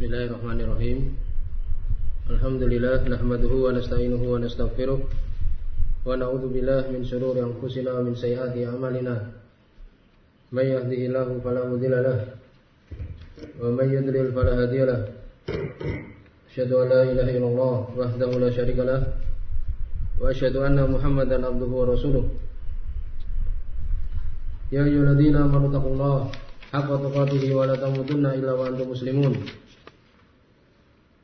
Bismillahirrahmanirrahim. Alhamdulillah nahmaduhu wa nasta'inuhu wa nastaghfiruh wa billahi min shururi anfusina wa min sayyiati a'malina. May mudilla lahu wa may yudlil fala hadiya lahu. Asyhadu an illallah wahdahu la wa asyhadu anna Muhammadan abduhu rasuluh. Ya ayyuhalladzina amanu taqullaha haqqa tuqatih wa la tamutunna.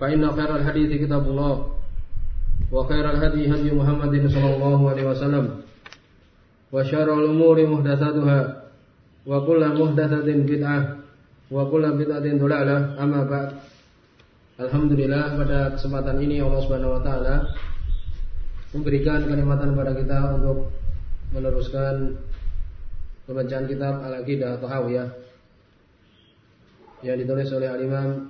فإن خير الحديث كتاب الله وخير الهدي هدي محمد صلى الله عليه وسلم وشر الأمور محدثاتها وكل محدثة بدعة وكل بدعة ضلالة أما بعد Alhamdulillah pada kesempatan ini Allah Subhanahu wa taala memberikan kenikmatan kepada kita untuk meneruskan pembacaan kitab Al-Aqidah atau Hawiyah yang ditulis oleh Al-Imam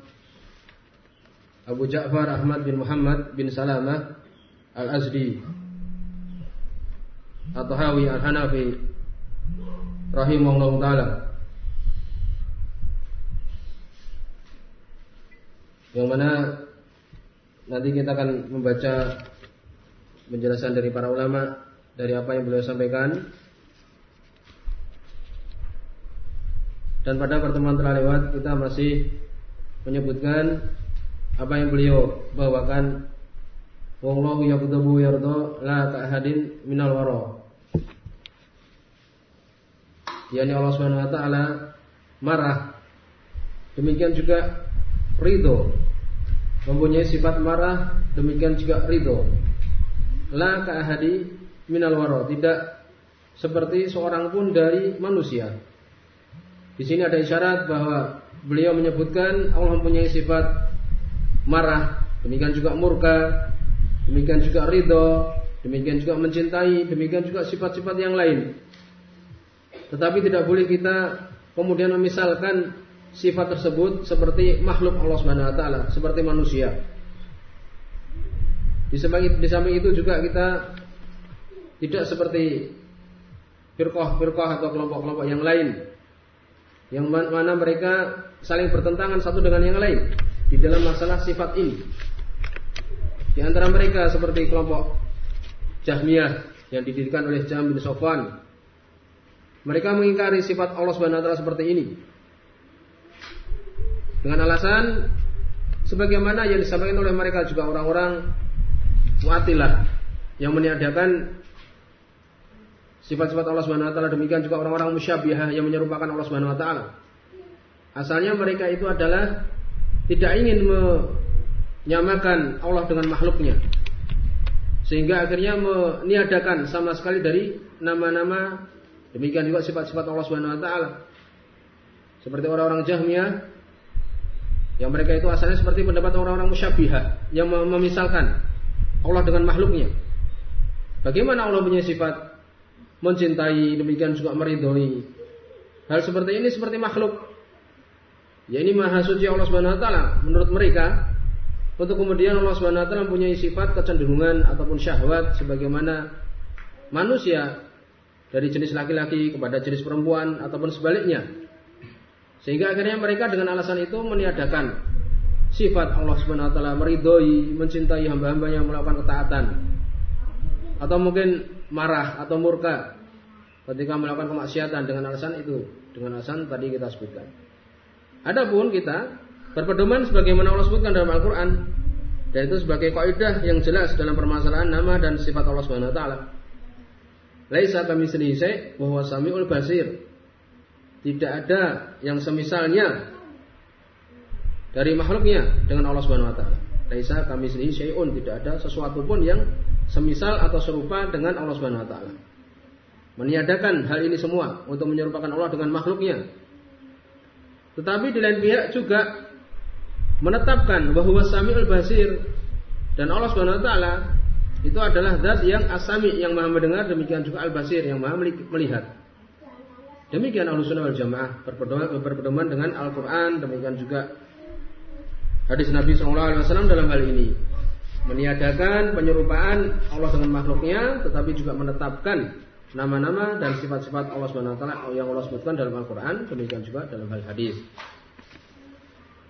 Abu Ja'far Ahmad bin Muhammad bin Salamah Al-Azdi atau Hawi Al-Hanafi rahimahullah taala. Yang mana nanti kita akan membaca penjelasan dari para ulama dari apa yang beliau sampaikan. Dan pada pertemuan telah lewat kita masih menyebutkan apa yang beliau bawakan? Wallahu yaqdabu yarda la ta'hadin minal wara. Yakni Allah Subhanahu wa taala marah. Demikian juga ridho. Mempunyai sifat marah demikian juga ridho. La ka'ahadi minal wara. Tidak seperti seorang pun dari manusia. Di sini ada isyarat bahwa beliau menyebutkan Allah mempunyai sifat marah, demikian juga murka, demikian juga ridho, demikian juga mencintai, demikian juga sifat-sifat yang lain. Tetapi tidak boleh kita kemudian memisalkan sifat tersebut seperti makhluk Allah Subhanahu wa taala, seperti manusia. Di samping, itu juga kita tidak seperti firqah-firqah atau kelompok-kelompok yang lain yang mana mereka saling bertentangan satu dengan yang lain di dalam masalah sifat ini. Di antara mereka seperti kelompok Jahmiyah yang didirikan oleh Jahm bin Sofwan. Mereka mengingkari sifat Allah Subhanahu wa taala seperti ini. Dengan alasan sebagaimana yang disampaikan oleh mereka juga orang-orang Mu'attilah yang meniadakan sifat-sifat Allah Subhanahu wa taala demikian juga orang-orang musyabihah yang menyerupakan Allah Subhanahu wa taala. Asalnya mereka itu adalah tidak ingin menyamakan Allah dengan makhluknya. Sehingga akhirnya meniadakan sama sekali dari nama-nama demikian juga sifat-sifat Allah Subhanahu wa taala. Seperti orang-orang Jahmiyah yang mereka itu asalnya seperti pendapat orang-orang musyabihah yang memisalkan Allah dengan makhluknya. Bagaimana Allah punya sifat mencintai demikian juga meridhoi. Hal seperti ini seperti makhluk Ya ini maha suci Allah Subhanahu wa taala menurut mereka. Untuk kemudian Allah Subhanahu wa taala mempunyai sifat kecenderungan ataupun syahwat sebagaimana manusia dari jenis laki-laki kepada jenis perempuan ataupun sebaliknya. Sehingga akhirnya mereka dengan alasan itu meniadakan sifat Allah Subhanahu wa taala meridhoi, mencintai hamba-hamba yang melakukan ketaatan. Atau mungkin marah atau murka ketika melakukan kemaksiatan dengan alasan itu, dengan alasan tadi kita sebutkan. Adapun kita berpedoman sebagaimana Allah sebutkan dalam Al-Qur'an dan itu sebagai kaidah yang jelas dalam permasalahan nama dan sifat Allah Subhanahu wa taala. Laisa kamitslihi syai' wa huwa samiul basir. Tidak ada yang semisalnya dari makhluknya dengan Allah Subhanahu wa taala. Laisa kamitslihi syai'un, tidak ada sesuatu pun yang semisal atau serupa dengan Allah Subhanahu wa taala. Meniadakan hal ini semua untuk menyerupakan Allah dengan makhluknya tetapi di lain pihak juga menetapkan bahwa Samiul Basir dan Allah Subhanahu wa taala itu adalah zat yang asami yang maha mendengar demikian juga al-basir yang maha melihat. Demikian Ahlus Sunnah wal Jamaah berpedoman, berpedoman dengan Al-Qur'an demikian juga hadis Nabi SAW dalam hal ini meniadakan penyerupaan Allah dengan makhluknya tetapi juga menetapkan nama-nama dan sifat-sifat Allah taala yang Allah sebutkan dalam Al-Qur'an demikian juga dalam hal hadis.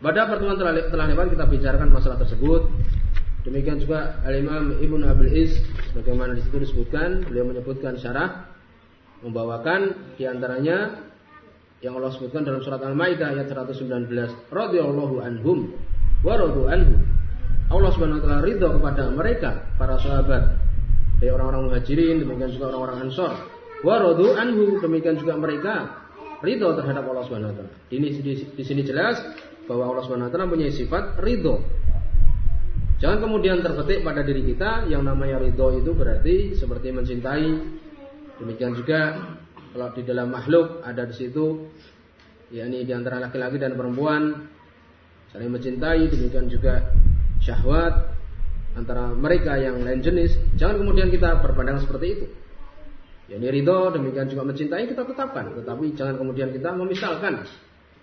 Pada pertemuan telah, telah lewat kita bicarakan masalah tersebut. Demikian juga Al-Imam Ibnu Abil Is bagaimana di situ disebutkan, beliau menyebutkan syarah membawakan di antaranya yang Allah sebutkan dalam surat Al-Maidah ayat 119 radhiyallahu anhum wa radu anhu Allah Subhanahu wa taala ridho kepada mereka para sahabat dari orang-orang muhajirin demikian juga orang-orang ansor wa radu anhu demikian juga mereka ridho terhadap Allah Subhanahu wa taala. Ini di, di sini jelas bahwa Allah Subhanahu wa taala punya sifat ridho. Jangan kemudian terpetik pada diri kita yang namanya ridho itu berarti seperti mencintai. Demikian juga kalau di dalam makhluk ada di situ yakni di antara laki-laki dan perempuan saling mencintai demikian juga syahwat antara mereka yang lain jenis, jangan kemudian kita berpandang seperti itu. Ya ini ridho, demikian juga mencintai kita tetapkan, tetapi jangan kemudian kita memisalkan.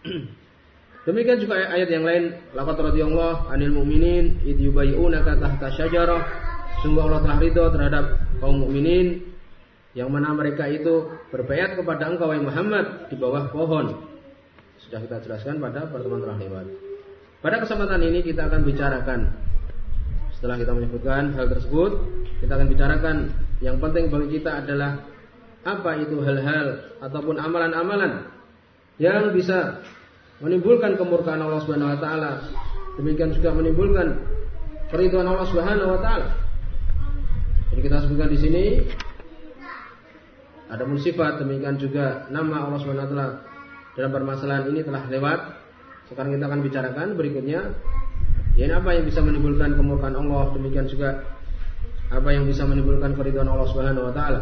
demikian juga ayat yang lain, laqad radhiyallahu anil mu'minin id yubayyi'unaka tahta syajarah. Sungguh Allah telah ridho terhadap kaum mukminin yang mana mereka itu berbayat kepada engkau wahai Muhammad di bawah pohon. Sudah kita jelaskan pada pertemuan terakhir. Pada kesempatan ini kita akan bicarakan setelah kita menyebutkan hal tersebut, kita akan bicarakan yang penting bagi kita adalah apa itu hal-hal ataupun amalan-amalan yang bisa menimbulkan kemurkaan Allah Subhanahu wa taala. Demikian juga menimbulkan keriduan Allah Subhanahu wa taala. Jadi kita sebutkan di sini ada sifat demikian juga nama Allah Subhanahu wa taala dalam permasalahan ini telah lewat sekarang kita akan bicarakan berikutnya ini apa yang bisa menimbulkan kemurkaan Allah demikian juga apa yang bisa menimbulkan keridhaan Allah Subhanahu wa taala.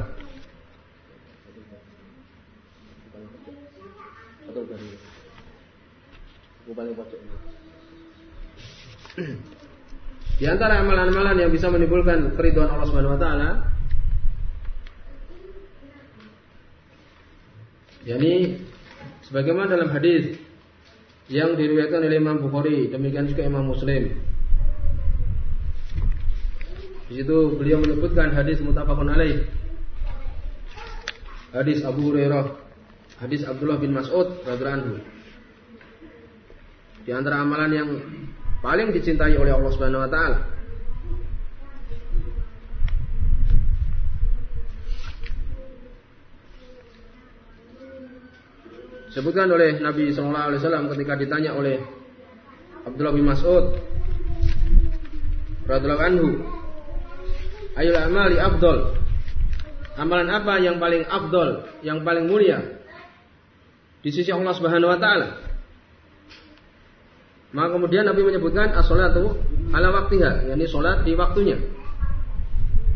Di antara amalan-amalan yang bisa menimbulkan keridhaan Allah Subhanahu wa taala yakni sebagaimana dalam hadis yang diriwayatkan oleh Imam Bukhari, demikian juga Imam Muslim. Di situ beliau menyebutkan hadis mutafakun alaih. Hadis Abu Hurairah, hadis Abdullah bin Mas'ud radhiyallahu anhu. Di antara amalan yang paling dicintai oleh Allah Subhanahu wa taala Sebutkan oleh Nabi Sallallahu Alaihi Wasallam ketika ditanya oleh Abdullah bin Mas'ud radhiallahu anhu, Ayul amali afdol. Amalan apa yang paling afdol, yang paling mulia di sisi Allah Subhanahu wa taala? Maka kemudian Nabi menyebutkan as-salatu ala waktiha, yakni salat di waktunya.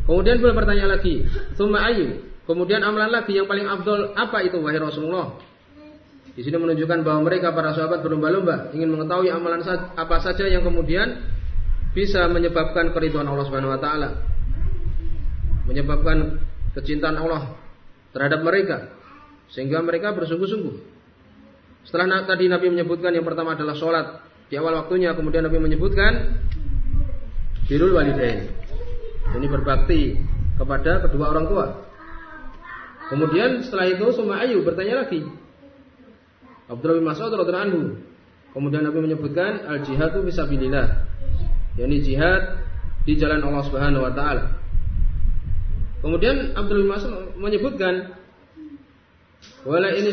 Kemudian beliau bertanya lagi, "Tsumma ayu?" Kemudian amalan lagi yang paling afdol apa itu wahai Rasulullah? Di sini menunjukkan bahwa mereka para sahabat berlomba-lomba ingin mengetahui amalan apa saja yang kemudian bisa menyebabkan keriduan Allah Subhanahu wa taala. Menyebabkan kecintaan Allah terhadap mereka sehingga mereka bersungguh-sungguh. Setelah tadi Nabi menyebutkan yang pertama adalah sholat di awal waktunya, kemudian Nabi menyebutkan birul walidain. Ini berbakti kepada kedua orang tua. Kemudian setelah itu Suma Ayu bertanya lagi, Abdullah bin Mas'ud radhiyallahu anhu. Kemudian Nabi menyebutkan al jihadu fisabilillah. yakni jihad di jalan Allah Subhanahu wa taala. Kemudian bin Mas'ud menyebutkan wala ini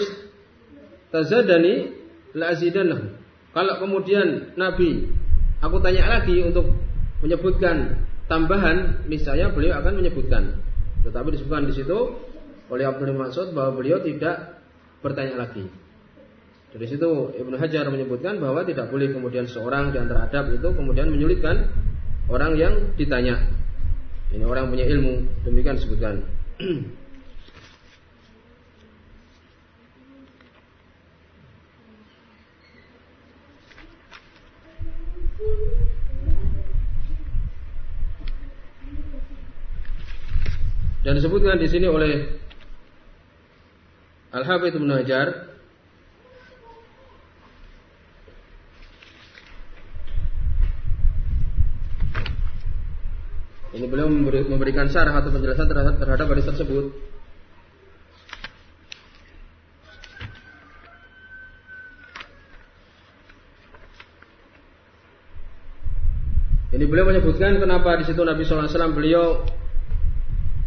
tazadani la azidannahu. Kalau kemudian Nabi aku tanya lagi untuk menyebutkan tambahan, niscaya beliau akan menyebutkan. Tetapi disebutkan di situ oleh Abdul Mas'ud bahwa beliau tidak bertanya lagi. Dari situ Ibnu Hajar menyebutkan bahwa tidak boleh kemudian seorang di antara adab itu kemudian menyulitkan orang yang ditanya. Ini orang punya ilmu, demikian disebutkan. Dan disebutkan di sini oleh Al-Hafidz Ibnu Hajar Ini beliau memberikan syarah atau penjelasan terhadap, terhadap hadis tersebut. Ini beliau menyebutkan kenapa di situ Nabi SAW beliau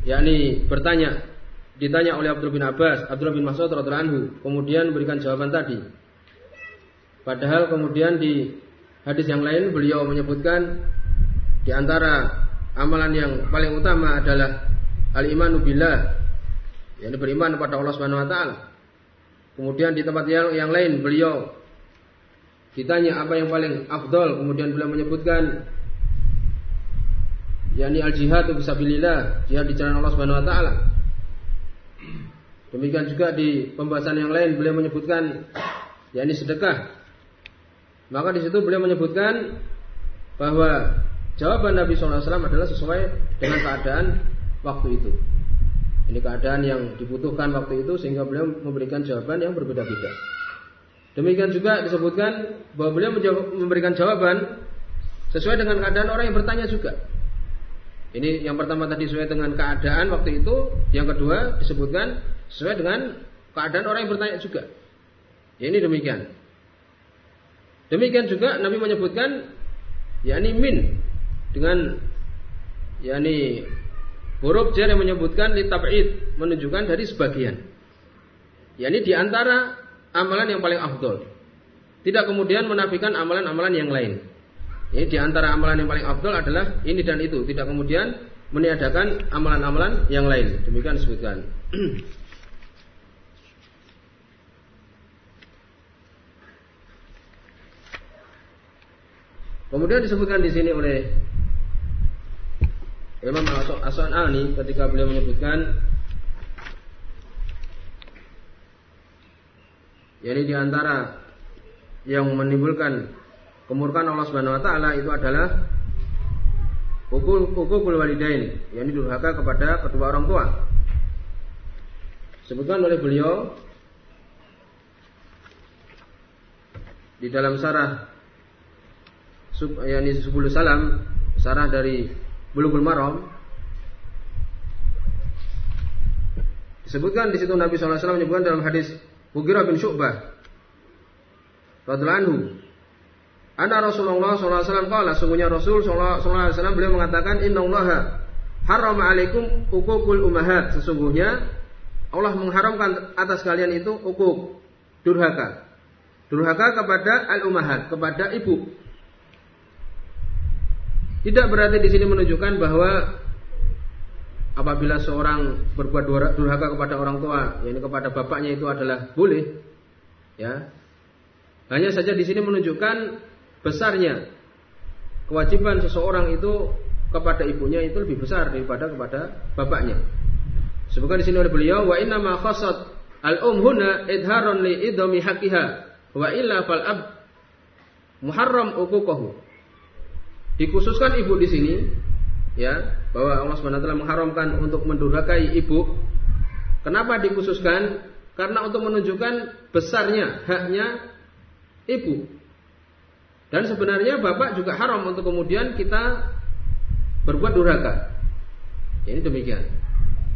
yakni bertanya ditanya oleh Abdul bin Abbas, Abdul bin Mas'ud radhiyallahu anhu, kemudian berikan jawaban tadi. Padahal kemudian di hadis yang lain beliau menyebutkan di antara amalan yang paling utama adalah al-imanu billah, yakni beriman kepada Allah Subhanahu wa taala. Kemudian di tempat yang yang lain beliau ditanya apa yang paling afdol, kemudian beliau menyebutkan yakni al jihad fisabilillah, jihad di jalan Allah Subhanahu wa taala. Demikian juga di pembahasan yang lain beliau menyebutkan yakni sedekah. Maka di situ beliau menyebutkan bahwa jawaban Nabi SAW adalah sesuai dengan keadaan waktu itu. Ini keadaan yang dibutuhkan waktu itu sehingga beliau memberikan jawaban yang berbeda-beda. Demikian juga disebutkan bahwa beliau memberikan jawaban sesuai dengan keadaan orang yang bertanya juga. Ini yang pertama tadi sesuai dengan keadaan waktu itu, yang kedua disebutkan sesuai dengan keadaan orang yang bertanya juga. Ya, ini demikian. Demikian juga Nabi menyebutkan yakni min dengan yakni huruf jar yang menyebutkan litab'id menunjukkan dari sebagian. yakni di antara amalan yang paling afdol. Tidak kemudian menafikan amalan-amalan yang lain. Ini di antara amalan yang paling afdol adalah ini dan itu, tidak kemudian meniadakan amalan-amalan yang lain. Demikian disebutkan. Kemudian disebutkan di sini oleh Imam As-San'ani ketika beliau menyebutkan yakni di antara yang menimbulkan kemurkaan Allah Subhanahu wa taala itu adalah hukukul walidain, yakni durhaka kepada kedua orang tua. Sebutkan oleh beliau di dalam sarah yakni 10 salam, sarah dari Bulughul Maram. Disebutkan di situ Nabi SAW menyebutkan dalam hadis Mughirah bin Syu'bah radhiyallahu anhu Rasulullah SAW kala sungguhnya Rasul SAW beliau mengatakan Inna Allah haram alaikum ukukul umahat sesungguhnya Allah mengharamkan atas kalian itu ukuk durhaka. Durhaka kepada al umahat kepada ibu tidak berarti di sini menunjukkan bahwa apabila seorang berbuat durhaka kepada orang tua, yakni kepada bapaknya itu adalah boleh, ya. Hanya saja di sini menunjukkan besarnya kewajiban seseorang itu kepada ibunya itu lebih besar daripada kepada bapaknya. Sebutkan di sini oleh beliau wa inna ma khassat al um huna idharon li idami haqiha wa illa fal ab muharram uquqahu. Dikhususkan ibu di sini ya bahwa Allah Subhanahu wa taala mengharamkan untuk mendurhakai ibu. Kenapa dikhususkan? Karena untuk menunjukkan besarnya haknya ibu dan sebenarnya bapak juga haram untuk kemudian kita berbuat durhaka. Ini demikian.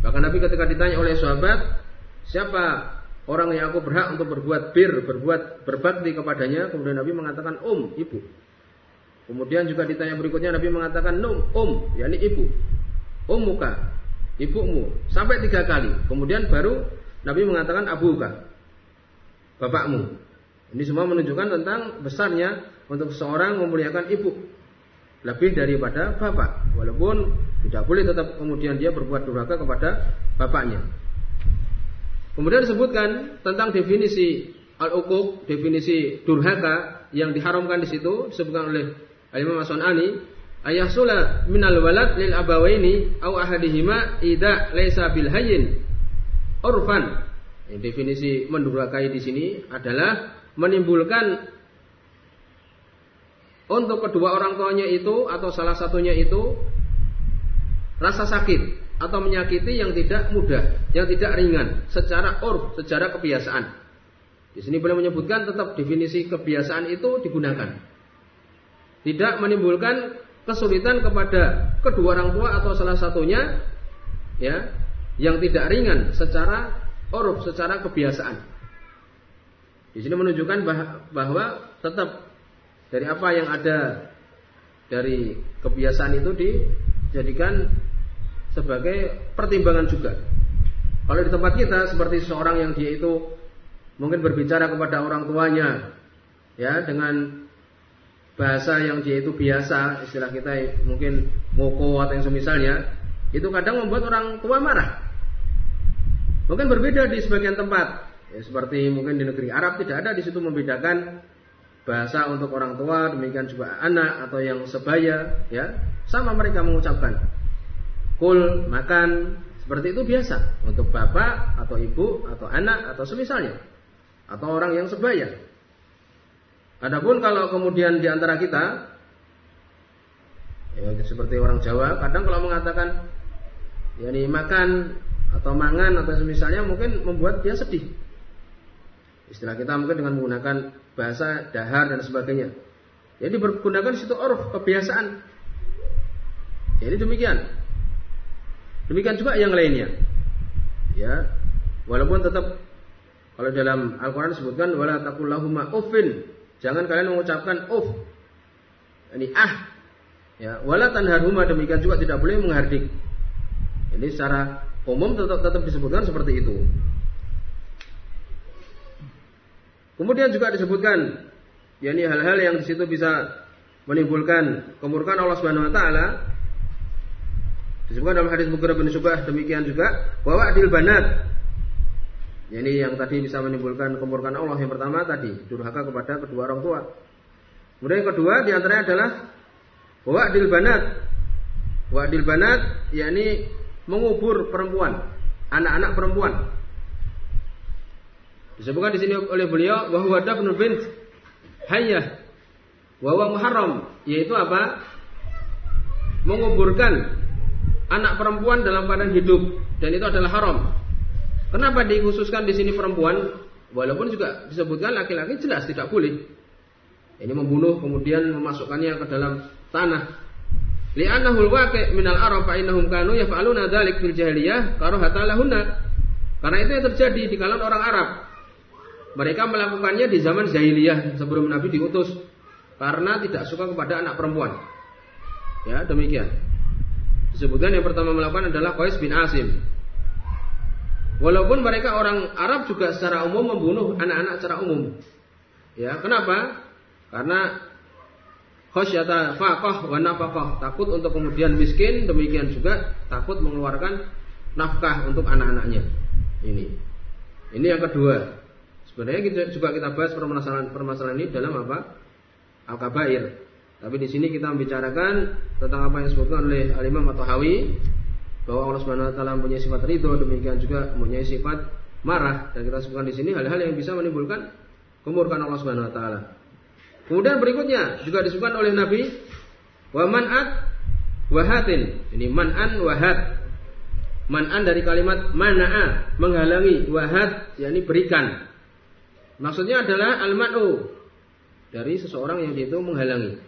Bahkan Nabi ketika ditanya oleh sahabat, siapa orang yang aku berhak untuk berbuat bir, berbuat berbakti kepadanya, kemudian Nabi mengatakan um, ibu. Kemudian juga ditanya berikutnya Nabi mengatakan num, um, yakni ibu. Ummuka, ibumu. Sampai tiga kali. Kemudian baru Nabi mengatakan abuka, bapakmu. Ini semua menunjukkan tentang besarnya untuk seorang memuliakan ibu lebih daripada bapak walaupun tidak boleh tetap kemudian dia berbuat durhaka kepada bapaknya kemudian disebutkan tentang definisi al-uquq definisi durhaka yang diharamkan di situ disebutkan oleh Imam As-Sunani ayasula minal walad lil abawaini au ahadihima ida laisa bil hayyin urfan definisi mendurhakai di sini adalah menimbulkan untuk kedua orang tuanya itu atau salah satunya itu rasa sakit atau menyakiti yang tidak mudah, yang tidak ringan secara urf, secara kebiasaan. Di sini boleh menyebutkan tetap definisi kebiasaan itu digunakan. Tidak menimbulkan kesulitan kepada kedua orang tua atau salah satunya ya yang tidak ringan secara uruf, secara kebiasaan. Di sini menunjukkan bahwa tetap dari apa yang ada dari kebiasaan itu dijadikan sebagai pertimbangan juga. Kalau di tempat kita seperti seorang yang dia itu mungkin berbicara kepada orang tuanya ya dengan bahasa yang dia itu biasa, istilah kita mungkin moko atau yang semisalnya, itu kadang membuat orang tua marah. Mungkin berbeda di sebagian tempat, ya, seperti mungkin di negeri Arab tidak ada di situ membedakan bahasa untuk orang tua, demikian juga anak atau yang sebaya, ya sama mereka mengucapkan kul makan seperti itu biasa untuk bapak atau ibu atau anak atau semisalnya atau orang yang sebaya. Adapun kalau kemudian di antara kita ya seperti orang Jawa, kadang kalau mengatakan yakni makan atau mangan atau semisalnya mungkin membuat dia sedih. Istilah kita mungkin dengan menggunakan bahasa dahar dan sebagainya. Jadi bergunakan situ orf kebiasaan. Jadi demikian. Demikian juga yang lainnya. Ya, walaupun tetap kalau dalam Al-Quran disebutkan wala takullahuma uffin. Jangan kalian mengucapkan uff. Ini ah. Ya, wala tanharhuma demikian juga tidak boleh menghardik. Ini secara umum tetap tetap disebutkan seperti itu. Kemudian juga disebutkan yakni hal-hal yang di situ bisa menimbulkan kemurkaan Allah Subhanahu wa taala. Disebutkan dalam hadis Bukhari bin Subah demikian juga bahwa adil banat yakni yang tadi bisa menimbulkan kemurkaan Allah yang pertama tadi durhaka kepada kedua orang tua. Kemudian yang kedua di antaranya adalah bahwa adil banat. Wa adil banat yakni mengubur perempuan, anak-anak perempuan. Disebutkan di sini oleh beliau bahwa dafnul bint hayyah bahwa muharram yaitu apa? Menguburkan anak perempuan dalam keadaan hidup dan itu adalah haram. Kenapa dikhususkan di sini perempuan? Walaupun juga disebutkan laki-laki jelas tidak boleh. Ini membunuh kemudian memasukkannya ke dalam tanah. Li'annahul waqi' minal arab fa innahum kanu yaf'aluna dzalik fil jahiliyah karahata lahunna. Karena itu yang terjadi di kalangan orang Arab. Mereka melakukannya di zaman jahiliyah sebelum Nabi diutus karena tidak suka kepada anak perempuan. Ya, demikian. Disebutkan yang pertama melakukan adalah Qais bin Asim. Walaupun mereka orang Arab juga secara umum membunuh anak-anak secara umum. Ya, kenapa? Karena khasyata faqah wa nafaqah, takut untuk kemudian miskin, demikian juga takut mengeluarkan nafkah untuk anak-anaknya. Ini. Ini yang kedua. Sebenarnya kita juga kita bahas permasalahan permasalahan ini dalam apa? Al-Kabair. Tapi di sini kita membicarakan tentang apa yang disebutkan oleh Al-Imam At-Tahawi bahwa Allah Subhanahu wa taala mempunyai sifat ridho, demikian juga mempunyai sifat marah dan kita sebutkan di sini hal-hal yang bisa menimbulkan kemurkaan Allah Subhanahu wa taala. Kemudian berikutnya juga disebutkan oleh Nabi wa man'at wahatin. Ini man'an wahat. Man'an dari kalimat mana'a, menghalangi, wahat yakni berikan. Maksudnya adalah al-man'u dari seseorang yang itu menghalangi.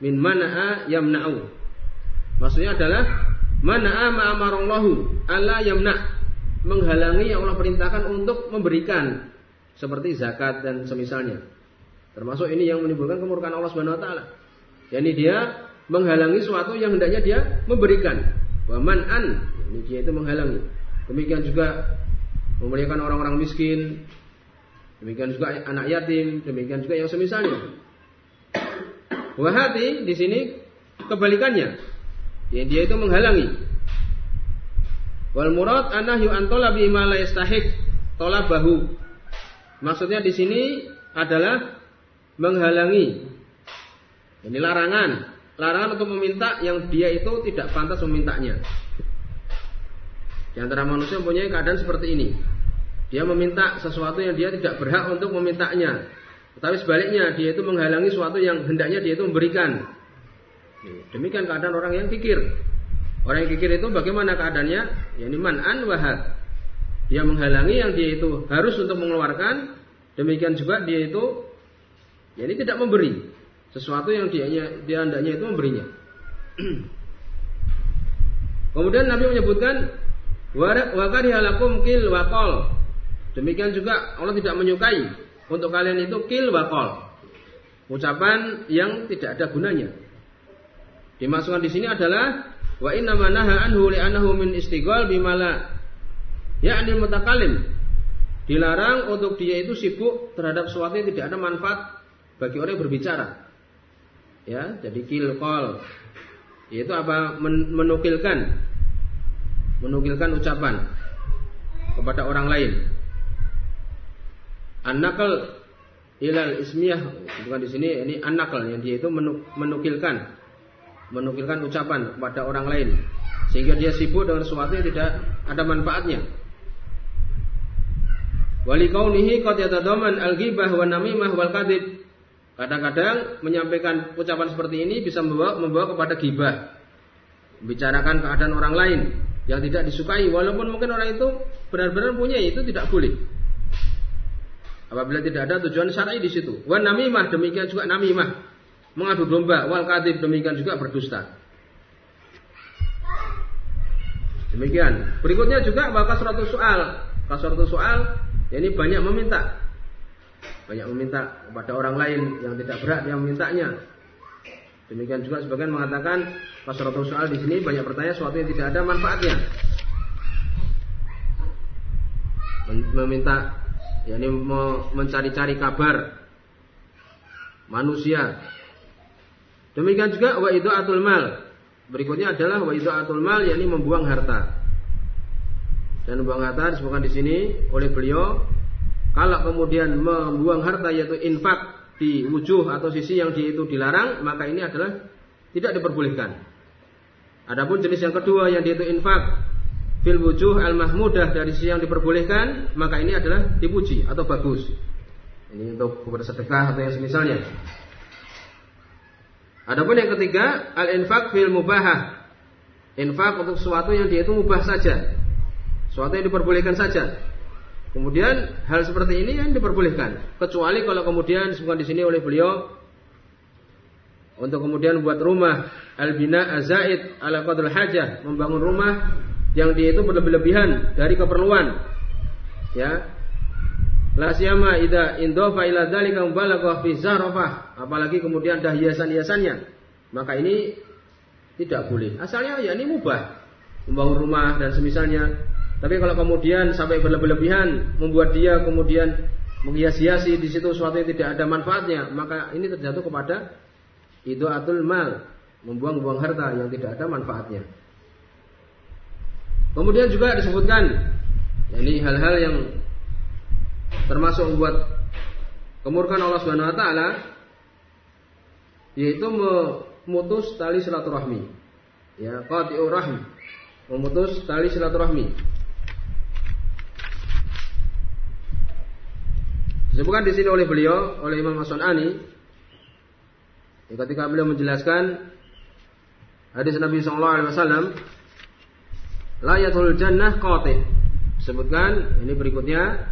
Min mana'a yamna'u. Maksudnya adalah mana'a ma'amarallahu alla yamna' menghalangi yang Allah perintahkan untuk memberikan seperti zakat dan semisalnya. Termasuk ini yang menimbulkan kemurkaan Allah Subhanahu wa taala. Yani dia menghalangi sesuatu yang hendaknya dia memberikan. Wa man'an, ini dia itu menghalangi. Demikian juga memuliakan orang-orang miskin, Demikian juga anak yatim, demikian juga yang semisalnya. Wahati di sini kebalikannya. Ya, dia itu menghalangi. Wal murad anahyu an talabi ma la yastahik talabahu. Maksudnya di sini adalah menghalangi. Ini larangan, larangan untuk meminta yang dia itu tidak pantas memintanya. Di antara manusia mempunyai keadaan seperti ini. Dia meminta sesuatu yang dia tidak berhak untuk memintanya. Tetapi sebaliknya dia itu menghalangi sesuatu yang hendaknya dia itu memberikan. Demikian keadaan orang yang kikir. Orang yang kikir itu bagaimana keadaannya? Ya ini man'an wahad. Dia menghalangi yang dia itu harus untuk mengeluarkan. Demikian juga dia itu ya ini tidak memberi sesuatu yang dia dia hendaknya itu memberinya. Kemudian Nabi menyebutkan wakadihalakum kil wakol. Demikian juga Allah tidak menyukai untuk kalian itu kil wakol. Ucapan yang tidak ada gunanya. Dimasukkan di sini adalah wa inna manaha anhu li'annahu min istighal bimala yakni mutakalim. Dilarang untuk dia itu sibuk terhadap sesuatu yang tidak ada manfaat bagi orang yang berbicara. Ya, jadi kil kol. Yaitu apa? menukilkan menukilkan ucapan kepada orang lain An-nakal ilal ismiyah bukan di sini ini an-nakal yang dia itu menukilkan menukilkan ucapan kepada orang lain sehingga dia sibuk dengan sesuatu yang tidak ada manfaatnya. Wali kaunihi qad yatadaman al-ghibah wa namimah wal. Kadang-kadang menyampaikan ucapan seperti ini bisa membawa membawa kepada gibah. Bicarakan keadaan orang lain yang tidak disukai walaupun mungkin orang itu benar-benar punya itu tidak boleh. Apabila tidak ada tujuan syar'i di situ. Wan namimah demikian juga namimah. Mengadu domba wal kadib demikian juga berdusta. Demikian. Berikutnya juga bahkan suatu soal. suatu soal ini banyak meminta. Banyak meminta kepada orang lain yang tidak berat yang memintanya. Demikian juga sebagian mengatakan suatu soal di sini banyak bertanya sesuatu yang tidak ada manfaatnya. Meminta yakni mencari-cari kabar manusia. Demikian juga wa atul mal. Berikutnya adalah wa atul mal yakni membuang harta. Dan membuang harta disebutkan di sini oleh beliau kalau kemudian membuang harta yaitu infak di wujuh atau sisi yang di itu dilarang, maka ini adalah tidak diperbolehkan. Adapun jenis yang kedua yang di itu infak fil wujuh al mahmudah dari sisi yang diperbolehkan maka ini adalah dipuji atau bagus ini untuk kepada sedekah atau yang semisalnya adapun yang ketiga al infak fil mubahah infak untuk sesuatu yang dia itu mubah saja sesuatu yang diperbolehkan saja kemudian hal seperti ini yang diperbolehkan kecuali kalau kemudian disebutkan di sini oleh beliau untuk kemudian buat rumah al bina azaid ala qadr hajah membangun rumah yang dia itu berlebihan dari keperluan. Ya. La siyama idza indofa ila dzalika mubalagha fi zarafah, apalagi kemudian ada hiasan-hiasannya. Maka ini tidak boleh. Asalnya ya ini mubah. Membangun rumah dan semisalnya. Tapi kalau kemudian sampai berlebihan membuat dia kemudian menghias-hiasi di situ sesuatu yang tidak ada manfaatnya, maka ini terjatuh kepada itu atul mal, membuang-buang harta yang tidak ada manfaatnya. Kemudian juga disebutkan ini hal-hal yang termasuk membuat kemurkaan Allah Subhanahu wa taala yaitu memutus tali silaturahmi. Ya, qati'ur rahim. Memutus tali silaturahmi. Disebutkan di sini oleh beliau, oleh Imam As-Sunani ketika beliau menjelaskan hadis Nabi sallallahu alaihi wasallam layatul jannah qati. Sebutkan ini berikutnya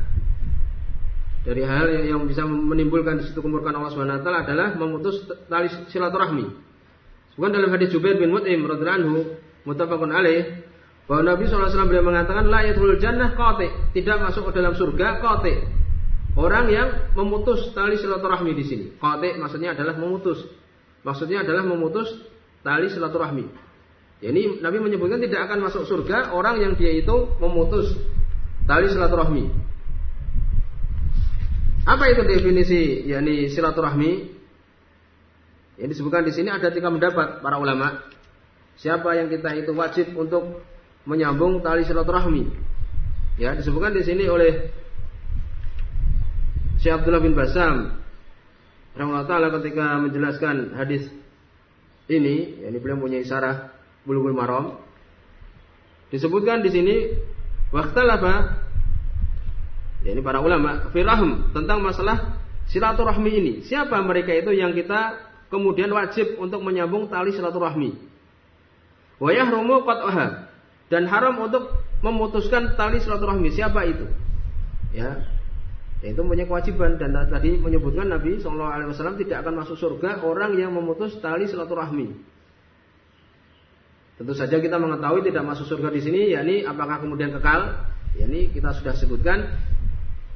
dari hal yang bisa menimbulkan situ kemurkaan Allah Subhanahu wa adalah memutus tali silaturahmi. Bukan dalam hadis Jubair bin Mut'im radhiyallahu anhu muttafaqun alaih bahwa Nabi SAW beliau mengatakan layatul jannah qati, tidak masuk ke dalam surga qati. Orang yang memutus tali silaturahmi di sini. Qati maksudnya adalah memutus. Maksudnya adalah memutus tali silaturahmi. Ini Nabi menyebutkan tidak akan masuk surga orang yang dia itu memutus tali silaturahmi. Apa itu definisi yakni silaturahmi? Yang disebutkan di sini ada tiga pendapat para ulama. Siapa yang kita itu wajib untuk menyambung tali silaturahmi? Ya, disebutkan di sini oleh Syekh Abdullah bin Basam rahimahullah taala ketika menjelaskan hadis ini, yakni beliau punya isyarat Bulughul Maram. Disebutkan di sini waktu apa? Ya, ini para ulama firahum tentang masalah silaturahmi ini. Siapa mereka itu yang kita kemudian wajib untuk menyambung tali silaturahmi? Wa yahrumu qat'aha dan haram untuk memutuskan tali silaturahmi. Siapa itu? Ya. Itu punya kewajiban dan tadi menyebutkan Nabi Shallallahu Alaihi Wasallam tidak akan masuk surga orang yang memutus tali silaturahmi. Tentu saja kita mengetahui tidak masuk surga di sini, yakni apakah kemudian kekal? yakni kita sudah sebutkan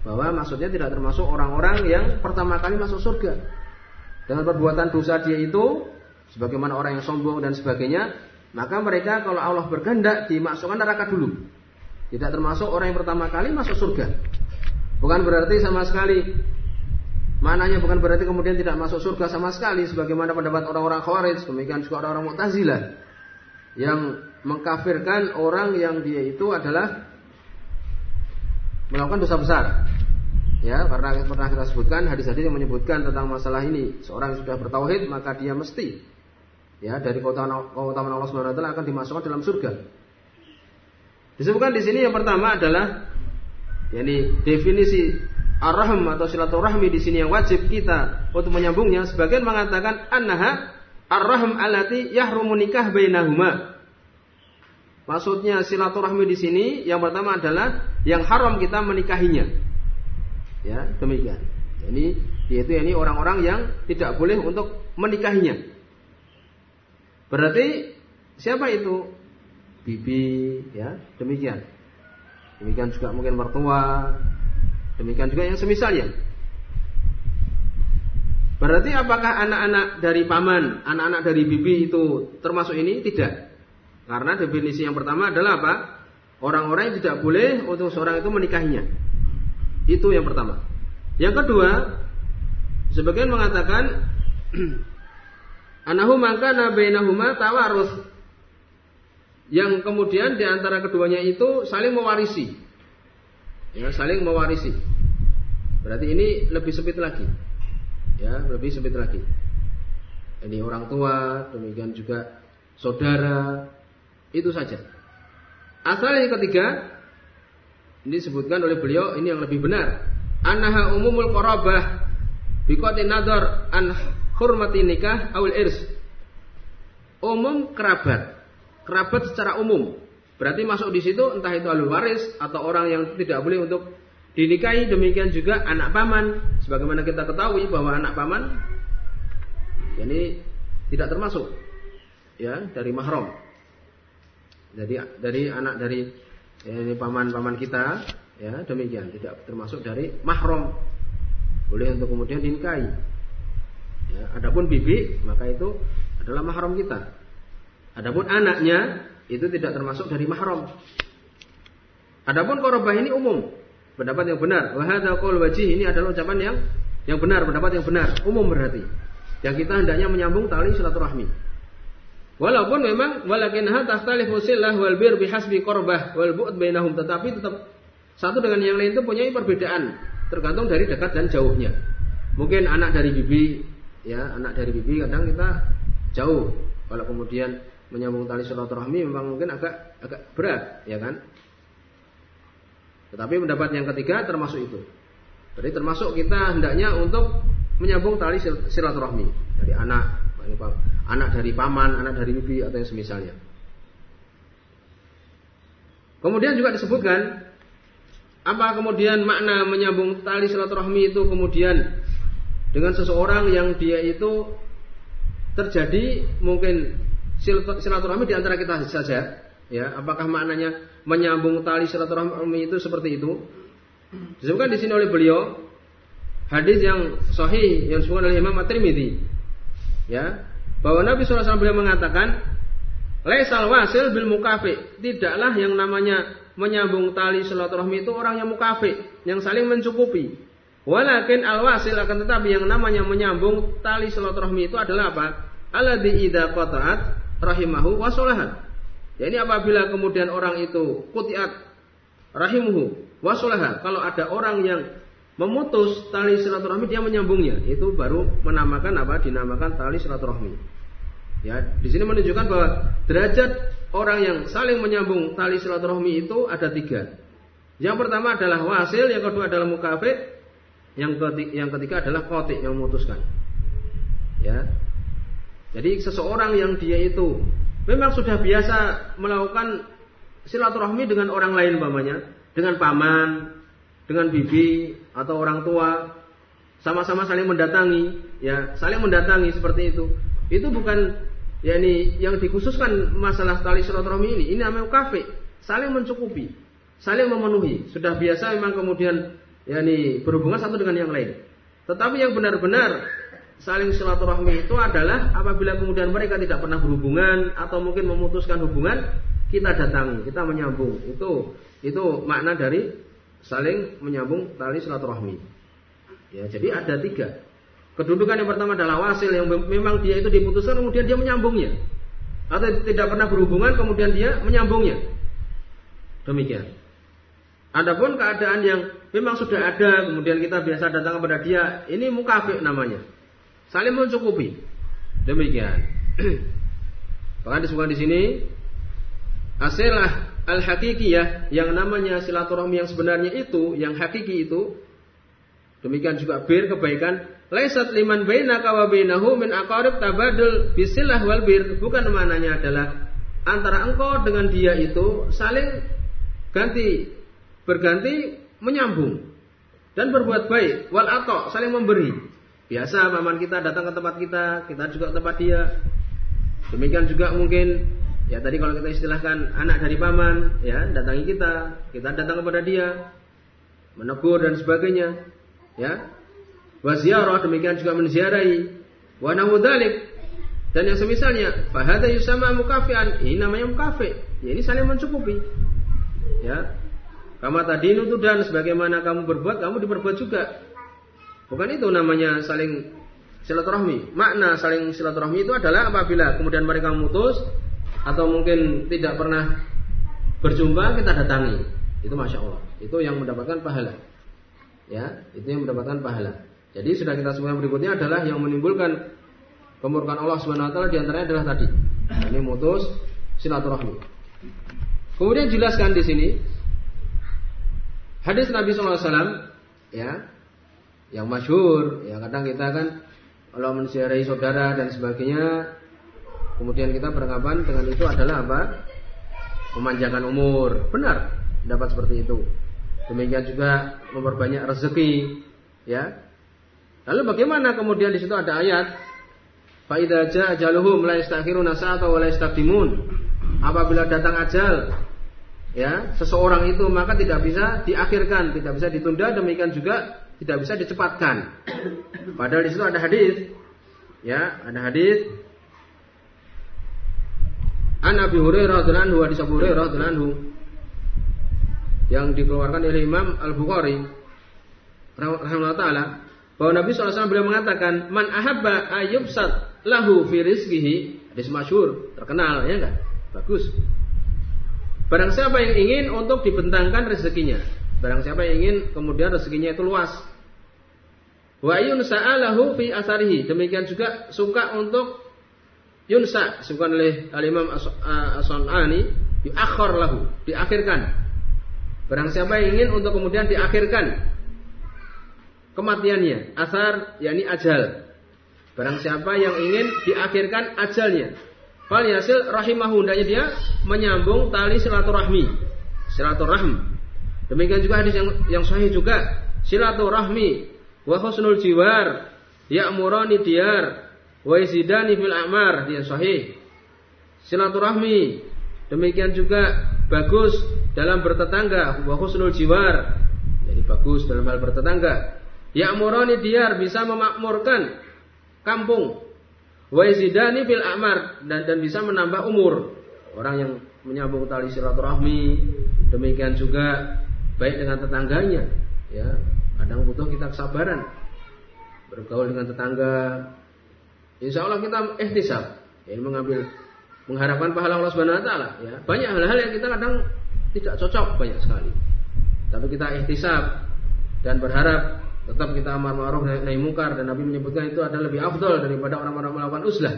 bahwa maksudnya tidak termasuk orang-orang yang pertama kali masuk surga. Dengan perbuatan dosa dia itu, sebagaimana orang yang sombong dan sebagainya, maka mereka kalau Allah berkehendak dimasukkan neraka dulu. Tidak termasuk orang yang pertama kali masuk surga. Bukan berarti sama sekali Mananya bukan berarti kemudian tidak masuk surga sama sekali sebagaimana pendapat orang-orang Khawarij, demikian juga orang-orang Mu'tazilah yang mengkafirkan orang yang dia itu adalah melakukan dosa besar. Ya, karena pernah kita sebutkan hadis-hadis yang menyebutkan tentang masalah ini. Seorang yang sudah bertauhid maka dia mesti ya dari keutamaan Allah Subhanahu wa taala akan dimasukkan dalam surga. Disebutkan di sini yang pertama adalah yakni definisi ar-rahm atau silaturahmi di sini yang wajib kita untuk menyambungnya sebagian mengatakan annaha ar-rahm alati yahrumu nikah bainahuma. Maksudnya silaturahmi di sini yang pertama adalah yang haram kita menikahinya. Ya, demikian. Ini yaitu ini orang-orang yang tidak boleh untuk menikahinya. Berarti siapa itu? Bibi, ya, demikian. Demikian juga mungkin mertua. Demikian juga yang semisalnya. Berarti apakah anak-anak dari paman, anak-anak dari bibi itu termasuk ini? Tidak. Karena definisi yang pertama adalah apa? Orang-orang yang tidak boleh untuk seorang itu menikahinya. Itu yang pertama. Yang kedua, sebagian mengatakan anahu maka nabainahuma tawarus yang kemudian di antara keduanya itu saling mewarisi. Ya, saling mewarisi. Berarti ini lebih sempit lagi. Ya, lebih sempit lagi. Ini orang tua, demikian juga saudara, itu saja. Asal yang ketiga, ini disebutkan oleh beliau, ini yang lebih benar. Anaha umumul korobah bikotin nador an hurmati nikah awil irs. Umum kerabat kerabat secara umum. Berarti masuk di situ entah itu ahli waris atau orang yang tidak boleh untuk dinikahi demikian juga anak paman sebagaimana kita ketahui bahwa anak paman ini tidak termasuk ya dari mahram. Jadi dari anak dari ini paman-paman kita ya demikian tidak termasuk dari mahram. Boleh untuk kemudian dinikahi. Ya, adapun bibi maka itu adalah mahram kita. Adapun anaknya itu tidak termasuk dari mahram. Adapun korobah ini umum, pendapat yang benar. Qaul wajih ini adalah ucapan yang yang benar, pendapat yang benar, umum berarti. Yang kita hendaknya menyambung tali silaturahmi. Walaupun memang walakinha tahtalifu sillah wal bir bihasbi korbah wal bu'd bainahum tetapi tetap satu dengan yang lain itu punya perbedaan tergantung dari dekat dan jauhnya. Mungkin anak dari bibi ya, anak dari bibi kadang kita jauh. Kalau kemudian menyambung tali silaturahmi memang mungkin agak agak berat, ya kan? Tetapi pendapat yang ketiga termasuk itu. Jadi termasuk kita hendaknya untuk menyambung tali silaturahmi dari anak, anak dari paman, anak dari bibi atau yang semisalnya. Kemudian juga disebutkan apa kemudian makna menyambung tali silaturahmi itu kemudian dengan seseorang yang dia itu terjadi mungkin silaturahmi di antara kita saja, ya. Apakah maknanya menyambung tali silaturahmi itu seperti itu? Disebutkan di sini oleh beliau hadis yang sahih yang disebutkan oleh Imam At-Tirmidzi. Ya, bahwa Nabi SAW beliau mengatakan, "Laisal wasil bil mukafi." Tidaklah yang namanya menyambung tali silaturahmi itu orang yang mukafi, yang saling mencukupi. Walakin al wasil akan tetapi yang namanya menyambung tali silaturahmi itu adalah apa? Alladzi idza qata'at rahimahu wa Ya ini apabila kemudian orang itu kutiat rahimuhu wa Kalau ada orang yang memutus tali silaturahmi dia menyambungnya, itu baru menamakan apa? Dinamakan tali silaturahmi. Ya, di sini menunjukkan bahwa derajat orang yang saling menyambung tali silaturahmi itu ada tiga. Yang pertama adalah wasil, yang kedua adalah mukafir, Yang ketiga, yang ketiga adalah kotik yang memutuskan. Ya. Jadi seseorang yang dia itu memang sudah biasa melakukan silaturahmi dengan orang lain umpamanya, dengan paman, dengan bibi atau orang tua, sama-sama saling mendatangi, ya, saling mendatangi seperti itu. Itu bukan ya ini yang dikhususkan masalah tali silaturahmi ini. Ini namanya kafe, saling mencukupi, saling memenuhi. Sudah biasa memang kemudian ya ini berhubungan satu dengan yang lain. Tetapi yang benar-benar saling silaturahmi itu adalah apabila kemudian mereka tidak pernah berhubungan atau mungkin memutuskan hubungan, kita datangi, kita menyambung. Itu itu makna dari saling menyambung tali silaturahmi. Ya, jadi ada tiga. Kedudukan yang pertama adalah wasil yang memang dia itu diputuskan kemudian dia menyambungnya. Atau tidak pernah berhubungan kemudian dia menyambungnya. Demikian. Adapun keadaan yang memang sudah ada kemudian kita biasa datang kepada dia, ini mukafik namanya saling mencukupi. Demikian. Bahkan disebutkan di sini asilah al hakikiyah yang namanya silaturahmi yang sebenarnya itu, yang hakiki itu demikian juga bir kebaikan laisat liman bainaka wa bainahu min aqarib tabadul bisilah wal bir bukan maknanya adalah antara engkau dengan dia itu saling ganti berganti menyambung dan berbuat baik wal ato saling memberi Biasa paman kita datang ke tempat kita, kita juga ke tempat dia. Demikian juga mungkin ya tadi kalau kita istilahkan anak dari paman, ya datangi kita, kita datang kepada dia, menegur dan sebagainya, ya. Wa demikian juga menziarahi. Wa nawudalik dan yang semisalnya, fahada yusama mukafian, ini namanya mukafi. Ya, ini saling mencukupi. Ya. Kama tadi itu dan sebagaimana kamu berbuat, kamu diperbuat juga. Bukan itu namanya saling silaturahmi. Makna saling silaturahmi itu adalah apabila kemudian mereka memutus atau mungkin tidak pernah berjumpa kita datangi. Itu masya Allah. Itu yang mendapatkan pahala. Ya, itu yang mendapatkan pahala. Jadi sudah kita sebutkan berikutnya adalah yang menimbulkan kemurkaan Allah Subhanahu wa taala di antaranya adalah tadi. Ini mutus silaturahmi. Kemudian jelaskan di sini hadis Nabi SAW ya yang masyhur. Ya kadang kita kan kalau mensiarai saudara dan sebagainya, kemudian kita beranggapan dengan itu adalah apa? Memanjangkan umur. Benar, dapat seperti itu. Demikian juga memperbanyak rezeki, ya. Lalu bagaimana kemudian di situ ada ayat Faida ajaluhum la yastakhiruna sa'ata wa la Apabila datang ajal ya, seseorang itu maka tidak bisa diakhirkan, tidak bisa ditunda, demikian juga tidak bisa dicepatkan. Padahal di situ ada hadis, ya, ada hadis An Abi Hurairah radhiyallahu anhu hadis Abu Hurairah radhiyallahu anhu yang dikeluarkan oleh Imam Al Bukhari rahimahullah taala bahwa Nabi SAW beliau mengatakan man ahabba sat lahu fi rizqihi hadis masyhur terkenal ya enggak bagus barang siapa yang ingin untuk dibentangkan rezekinya barang siapa yang ingin kemudian rezekinya itu luas Wa yunsa'alahu fi asarihi. Demikian juga suka untuk yunsa suka oleh al-Imam As-Sunani diakhir lahu, diakhirkan. Barang siapa yang ingin untuk kemudian diakhirkan kematiannya, asar yakni ajal. Barang siapa yang ingin diakhirkan ajalnya. Fal yasil rahimahu hendaknya dia menyambung tali silaturahmi. Silaturahim. Demikian juga hadis yang yang sahih juga silaturahmi wa husnul jiwar ya'murani diyar wa yazidani fil a'mar dia sahih. Silaturahmi demikian juga bagus dalam bertetangga wa husnul jiwar. Jadi bagus dalam hal bertetangga. Ya'murani diyar bisa memakmurkan kampung. Wa yazidani fil a'mar dan dan bisa menambah umur. Orang yang menyambung tali silaturahmi demikian juga baik dengan tetangganya. Ya Kadang butuh kita kesabaran. Bergaul dengan tetangga. Insya Allah kita ihtisab, ya, mengambil mengharapkan pahala Allah Subhanahu Wa Taala. Ya. Banyak hal-hal yang kita kadang tidak cocok banyak sekali. Tapi kita ihtisab dan berharap tetap kita amar ma'ruf nahi mungkar dan Nabi menyebutkan itu adalah lebih afdol daripada orang-orang melakukan uslah.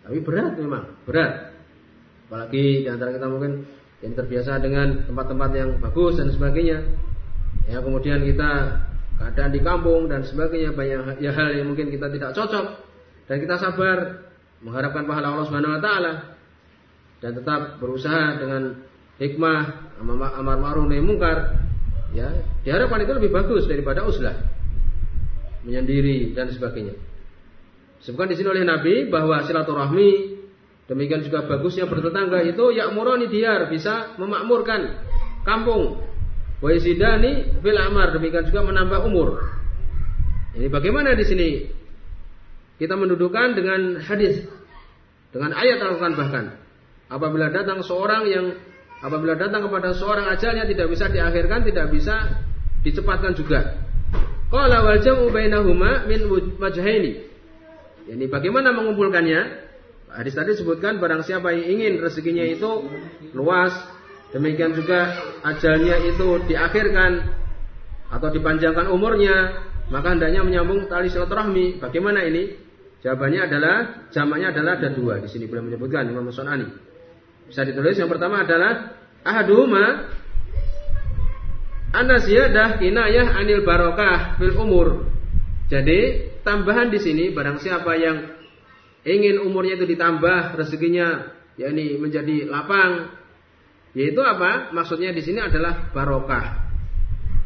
Tapi berat memang, berat. Apalagi di antara kita mungkin yang terbiasa dengan tempat-tempat yang bagus dan sebagainya. Ya, kemudian kita keadaan di kampung dan sebagainya banyak ya hal yang mungkin kita tidak cocok dan kita sabar mengharapkan pahala Allah Subhanahu wa taala dan tetap berusaha dengan hikmah amar ma'ruf nahi mungkar ya. Diharapkan itu lebih bagus daripada uslah menyendiri dan sebagainya. Sebutkan di sini oleh Nabi bahwa silaturahmi demikian juga bagusnya bertetangga itu ya'murani diyar bisa memakmurkan kampung. Wa yasidani fil amar demikian juga menambah umur. Ini bagaimana di sini kita mendudukan dengan hadis dengan ayat Al-Quran bahkan apabila datang seorang yang apabila datang kepada seorang ajalnya tidak bisa diakhirkan, tidak bisa dicepatkan juga. Qala wal jam'u bainahuma min wajhaini. Ini bagaimana mengumpulkannya? Hadis tadi sebutkan barang siapa yang ingin rezekinya itu luas, demikian juga ajalnya itu diakhirkan atau dipanjangkan umurnya, maka hendaknya menyambung tali silaturahmi. Bagaimana ini? Jawabannya adalah jamaknya adalah ada dua di sini boleh menyebutkan Imam Sunani. Bisa ditulis yang pertama adalah ahaduhuma anna ziyadah kinayah anil barokah fil umur. Jadi tambahan di sini barang siapa yang ingin umurnya itu ditambah rezekinya yakni menjadi lapang yaitu apa? Maksudnya di sini adalah barokah.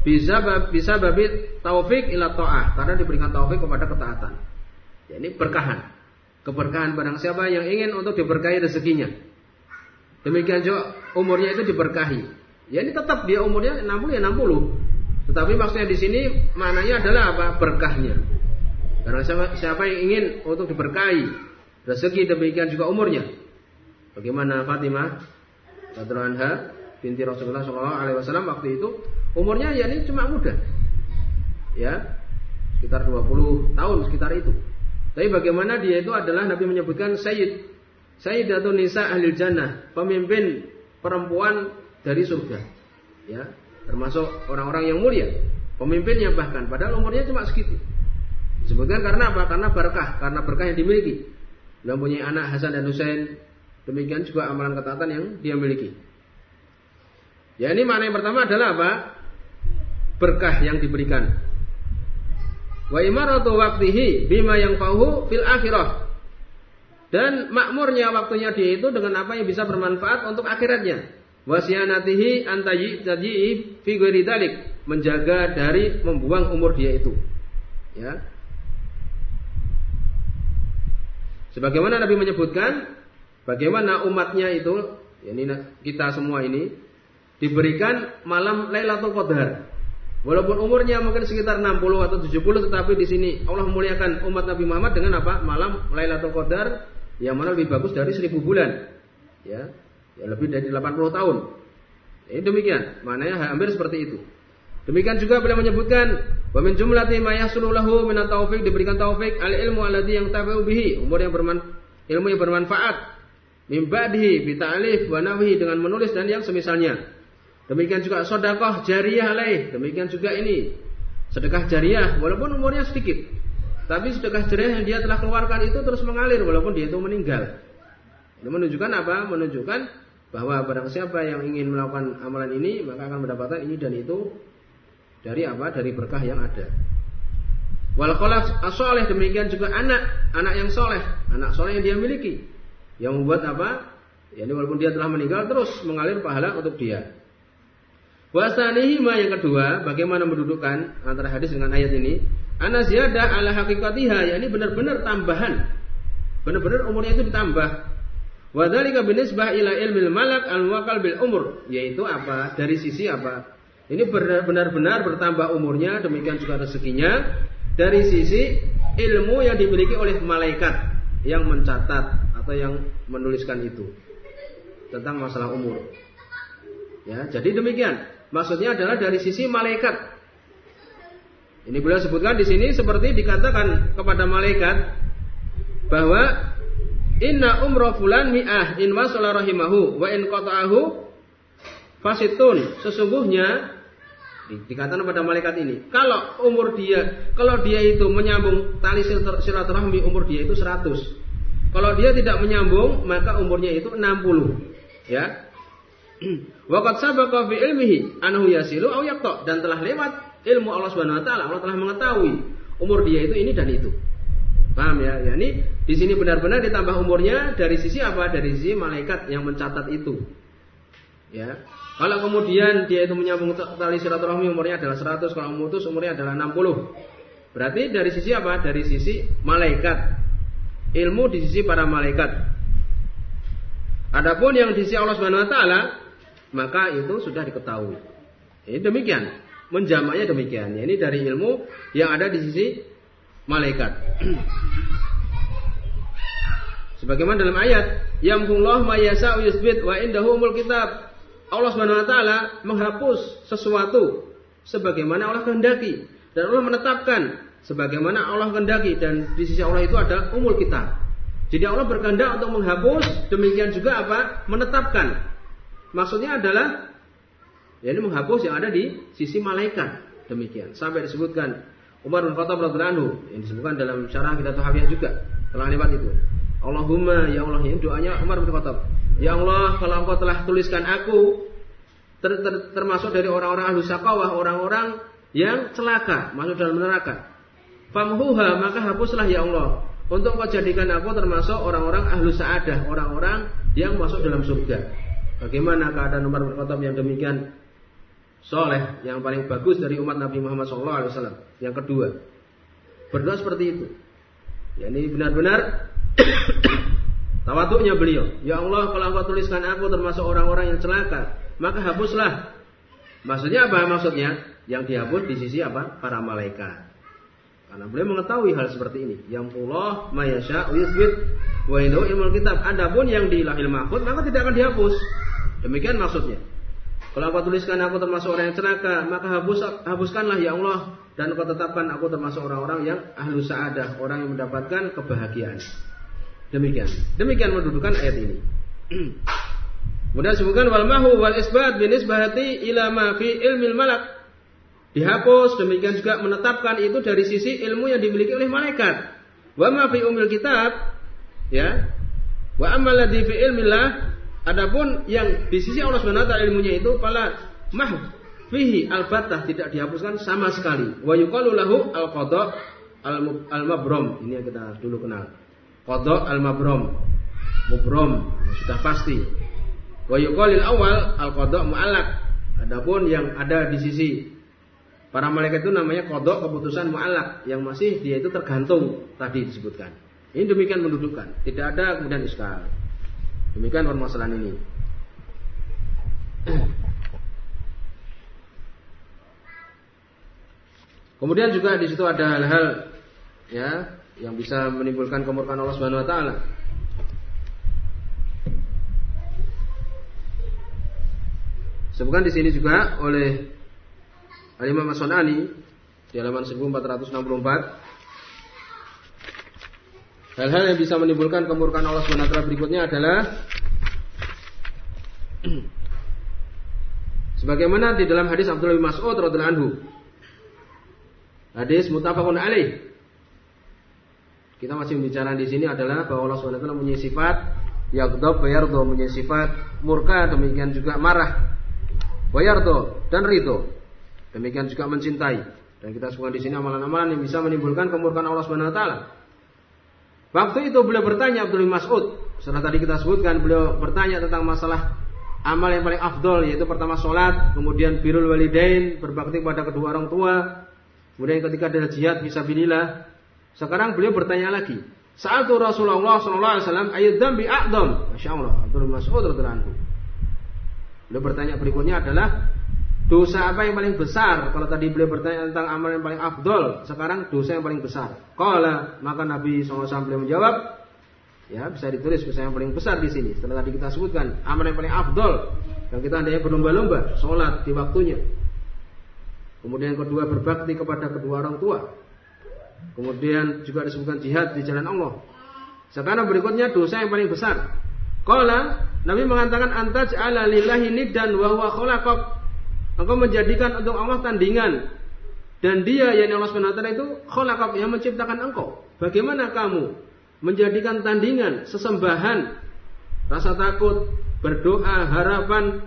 Bisa bisa babi taufik ila taah karena diberikan taufik kepada ketaatan. Ya, ini berkahan. Keberkahan barang siapa yang ingin untuk diberkahi rezekinya. Demikian juga umurnya itu diberkahi. Ya ini tetap dia umurnya 60 ya 60. Tetapi maksudnya di sini maknanya adalah apa? Berkahnya. Karena siapa, siapa yang ingin untuk diberkahi rezeki demikian juga umurnya. Bagaimana Fatimah radhiyallahu binti Rasulullah Shallallahu alaihi wasallam waktu itu umurnya ya ini cuma muda. Ya, sekitar 20 tahun sekitar itu. Tapi bagaimana dia itu adalah Nabi menyebutkan Sayyid Sayyidatun Nisa Ahli Jannah, pemimpin perempuan dari surga. Ya, termasuk orang-orang yang mulia. Pemimpinnya bahkan padahal umurnya cuma segitu. Disebutkan karena apa? Karena berkah, karena berkah yang dimiliki. Dia mempunyai anak Hasan dan Husain. Demikian juga amalan ketaatan yang dia miliki. Ya ini mana yang pertama adalah apa? Berkah yang diberikan. Wa imaratu waqtihi bima yang fahu fil akhirah dan makmurnya waktunya dia itu dengan apa yang bisa bermanfaat untuk akhiratnya. Wasianatihi antaji taji fi dalik menjaga dari membuang umur dia itu. Ya. Sebagaimana Nabi menyebutkan bagaimana umatnya itu ini kita semua ini diberikan malam Lailatul Qadar. Walaupun umurnya mungkin sekitar 60 atau 70 tetapi di sini Allah memuliakan umat Nabi Muhammad dengan apa? Malam Lailatul Qadar yang mana lebih bagus dari seribu bulan. Ya ya lebih dari 80 tahun. Ini demikian. Maknanya hampir seperti itu. Demikian juga beliau menyebutkan wa min jumlati ma yasulu lahu min taufik diberikan taufik al ilmu alladhi yang tabi'u bihi umur yang berman ilmu yang bermanfaat. Min ba'dihi bi ta'lif dengan menulis dan yang semisalnya demikian juga sedekah jariah alaih demikian juga ini sedekah jariah walaupun umurnya sedikit tapi sedekah jerih yang dia telah keluarkan itu terus mengalir walaupun dia itu meninggal. Ini menunjukkan apa? Menunjukkan bahwa barang siapa yang ingin melakukan amalan ini maka akan mendapatkan ini dan itu dari apa? Dari berkah yang ada. Wal asoleh demikian juga anak, anak yang soleh, anak soleh yang dia miliki, yang membuat apa? Ya walaupun dia telah meninggal terus mengalir pahala untuk dia. Wasanihi yang kedua, bagaimana mendudukkan antara hadis dengan ayat ini? Ana ala hakikatiha, yakni benar-benar tambahan. Benar-benar umurnya itu ditambah. Wa dzalika binisbah ila ilmil malak al muwakkal bil umur, yaitu apa? Dari sisi apa? Ini benar-benar bertambah umurnya, demikian juga rezekinya dari sisi ilmu yang dimiliki oleh malaikat yang mencatat atau yang menuliskan itu tentang masalah umur. Ya, jadi demikian. Maksudnya adalah dari sisi malaikat ini beliau sebutkan di sini seperti dikatakan kepada malaikat bahwa inna umroh fulan mi'ah in wasala rahimahu wa in qata'ahu fasitun. Sesungguhnya dikatakan kepada malaikat ini, kalau umur dia, kalau dia itu menyambung tali silaturahmi umur dia itu 100. Kalau dia tidak menyambung, maka umurnya itu 60. Ya. Waqad sabaqa fi ilmihi anhu yasilu aw yaqta dan telah lewat ilmu Allah Subhanahu wa taala. Allah telah mengetahui umur dia itu ini dan itu. Paham ya? Ya ini di sini benar-benar ditambah umurnya dari sisi apa? Dari sisi malaikat yang mencatat itu. Ya. Kalau kemudian dia itu menyambung tali silaturahmi umurnya adalah 100, kalau memutus umurnya adalah 60. Berarti dari sisi apa? Dari sisi malaikat. Ilmu di sisi para malaikat. Adapun yang di sisi Allah Subhanahu wa taala, maka itu sudah diketahui. Ini demikian. Menjamaknya demikian. Ini dari ilmu yang ada di sisi malaikat. Sebagaimana dalam ayat, Yamhullah ma yasa'u yusbit wa indahu umul kitab. Allah Subhanahu wa taala menghapus sesuatu sebagaimana Allah kehendaki dan Allah menetapkan sebagaimana Allah kehendaki dan di sisi Allah itu ada umul kitab. Jadi Allah berkehendak untuk menghapus, demikian juga apa? Menetapkan. Maksudnya adalah ya ini menghapus yang ada di sisi malaikat. Demikian. Sampai disebutkan Umar bin Khattab radhiyallahu anhu yang disebutkan dalam syarah kita Tuhawiyah juga telah lewat itu. Allahumma ya Allah ini doanya Umar bin Khattab. Ya Allah kalau engkau telah tuliskan aku ter, ter, termasuk dari orang-orang ahlu sakawah, orang-orang yang celaka masuk dalam neraka. Famhuha maka hapuslah ya Allah untuk engkau jadikan aku termasuk orang-orang ahlu saadah, orang-orang yang masuk dalam surga. Bagaimana keadaan Umar bin Khattab yang demikian soleh yang paling bagus dari umat Nabi Muhammad SAW. Yang kedua, berdoa seperti itu. Ya, ini benar-benar tawaduknya beliau. Ya Allah, kalau engkau tuliskan aku termasuk orang-orang yang celaka, maka hapuslah. Maksudnya apa? Maksudnya yang dihapus di sisi apa? Para malaikat. Karena beliau mengetahui hal seperti ini. Yang Allah mayasya yusbit wa kitab. Adapun yang di lahil mahfud maka tidak akan dihapus. Demikian maksudnya. Kalau aku tuliskan aku termasuk orang yang celaka, maka hapus, hapuskanlah ya Allah dan kau tetapkan aku termasuk orang-orang yang ahlu sa'adah, orang yang mendapatkan kebahagiaan. Demikian. Demikian mendudukan ayat ini. Kemudian sebutkan wal mahu wal isbat bin isbahati ila ma fi ilmil malak. Dihapus, demikian juga menetapkan itu dari sisi ilmu yang dimiliki oleh malaikat. Wa ma fi umil kitab ya. Wa amma ladzi fi ilmillah Adapun yang di sisi Allah taala ilmunya itu pala mah fihi al-batah tidak dihapuskan sama sekali. Wa yuqalu lahu al-qada al-mabrom. Ini yang kita dulu kenal. Qada al-mabrom. Mubrom sudah pasti. Wa yuqalil awal al-qada mu'allaq. Adapun yang ada di sisi para malaikat itu namanya qada keputusan mu'allaq yang masih dia itu tergantung tadi disebutkan. Ini demikian mendudukan, tidak ada kemudian iskal. Demikian permasalahan ini. Kemudian juga di situ ada hal-hal ya yang bisa menimbulkan kemurkaan Allah Subhanahu wa taala. Sebutkan di sini juga oleh Al-Imam As-Sunani di halaman 1464 Hal-hal yang bisa menimbulkan kemurkaan Allah SWT berikutnya adalah sebagaimana di dalam hadis Abdullah bin Mas'ud radhiyallahu anhu. Hadis muttafaqun alaih. Kita masih bicara di sini adalah bahwa Allah SWT punya sifat yaghdab wa yardha, punya sifat murka, demikian juga marah. Wa yardha dan ridho. Demikian juga mencintai. Dan kita sebutkan di sini amalan-amalan yang bisa menimbulkan kemurkaan Allah Subhanahu wa. Waktu itu beliau bertanya Abdul Mas'ud. Setelah tadi kita sebutkan beliau bertanya tentang masalah amal yang paling afdol yaitu pertama sholat, kemudian birul walidain, berbakti kepada kedua orang tua, kemudian ketika ada jihad bisa binilah. Sekarang beliau bertanya lagi. Saat Rasulullah Sallallahu Alaihi ayat dambi akdom. Masya Allah Abdul Mas'ud radhiallahu Beliau bertanya berikutnya adalah Dosa apa yang paling besar? Kalau tadi beliau bertanya tentang amal yang paling afdol, sekarang dosa yang paling besar. Kalau maka Nabi SAW beliau menjawab, ya bisa ditulis dosa yang paling besar di sini. Setelah tadi kita sebutkan amal yang paling afdol, yang kita hendaknya berlomba-lomba, sholat di waktunya. Kemudian yang kedua berbakti kepada kedua orang tua. Kemudian juga disebutkan jihad di jalan Allah. Sekarang berikutnya dosa yang paling besar. Kalau Nabi mengatakan antaj ala lillahi niddan wa huwa khalaqak Engkau menjadikan untuk Allah tandingan dan dia yang Allah SWT itu khalaqak yang menciptakan engkau. Bagaimana kamu menjadikan tandingan, sesembahan, rasa takut, berdoa, harapan,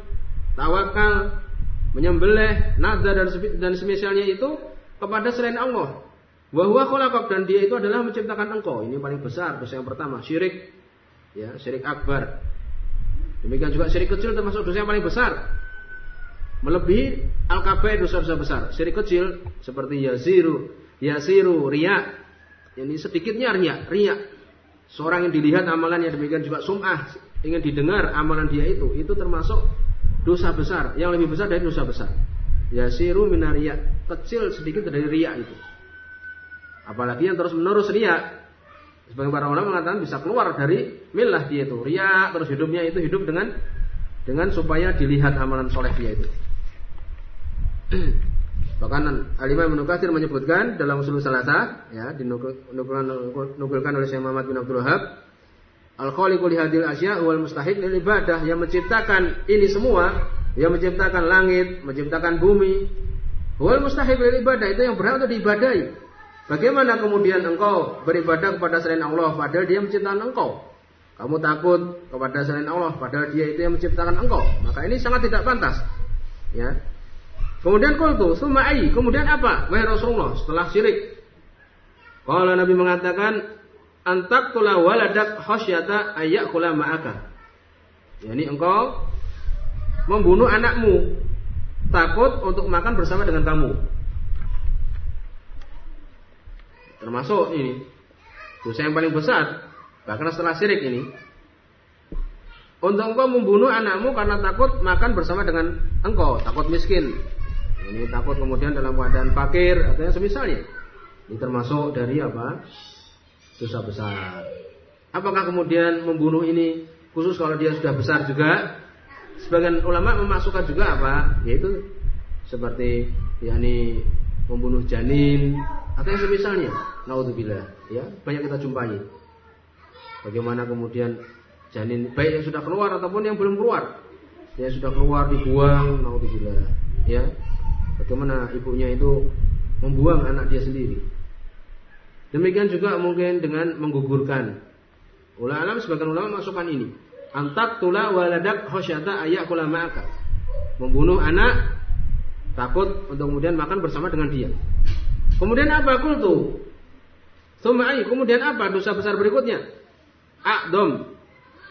tawakal, menyembelih nada dan dan semisalnya itu kepada selain Allah. Wahwa khalaqak dan dia itu adalah menciptakan engkau. Ini paling besar dosa yang pertama, syirik. Ya, syirik akbar. Demikian juga syirik kecil termasuk dosa yang paling besar. Melebihi al-kabair dosa-dosa besar. Syirik kecil seperti yaziru, yasiru, riya. Ini sedikitnya riya, riya. Seorang yang dilihat amalannya demikian juga sum'ah, ingin didengar amalan dia itu, itu termasuk dosa besar, yang lebih besar dari dosa besar. Yasiru minaria, kecil sedikit dari riya itu. Apalagi yang terus menerus ria. Sebagai para ulama mengatakan bisa keluar dari milah dia itu. Ria terus hidupnya itu hidup dengan dengan supaya dilihat amalan soleh dia itu. Bahkan Alimah Ibnu Katsir menyebutkan dalam usul salasa ya dinukilkan oleh Syekh Muhammad bin Abdul Wahab Al-Khaliqu li hadil asya wal mustahil lil ibadah yang menciptakan ini semua, yang menciptakan langit, menciptakan bumi, wal mustahil lil ibadah itu yang berhak untuk diibadahi. Bagaimana kemudian engkau beribadah kepada selain Allah padahal dia menciptakan engkau? Kamu takut kepada selain Allah padahal dia itu yang menciptakan engkau. Maka ini sangat tidak pantas. Ya. Kemudian qultu, "Tsumma ai?" Kemudian apa? Wahai Rasulullah, setelah syirik. Kalau Nabi mengatakan, "Antak tula waladak khasyata ayyakula ma'aka." Yani engkau membunuh anakmu takut untuk makan bersama dengan kamu. Termasuk ini dosa yang paling besar bahkan setelah syirik ini. Untuk engkau membunuh anakmu karena takut makan bersama dengan engkau, takut miskin. Ini takut kemudian dalam keadaan fakir atau yang semisalnya. Ini termasuk dari apa? Dosa besar. Apakah kemudian membunuh ini khusus kalau dia sudah besar juga? Sebagian ulama memasukkan juga apa? Yaitu seperti yakni membunuh janin atau yang semisalnya. Naudzubillah, ya, banyak kita jumpai. Bagaimana kemudian janin baik yang sudah keluar ataupun yang belum keluar. Yang sudah keluar dibuang, naudzubillah, ya. Bagaimana ibunya itu membuang anak dia sendiri. Demikian juga mungkin dengan menggugurkan. Ulama alam sebagian ulama masukkan ini. Antak tula waladak khosyata ayak ma'aka. Membunuh anak takut untuk kemudian makan bersama dengan dia. Kemudian apa kultu? Sumai. Kemudian apa dosa besar berikutnya? A'dom.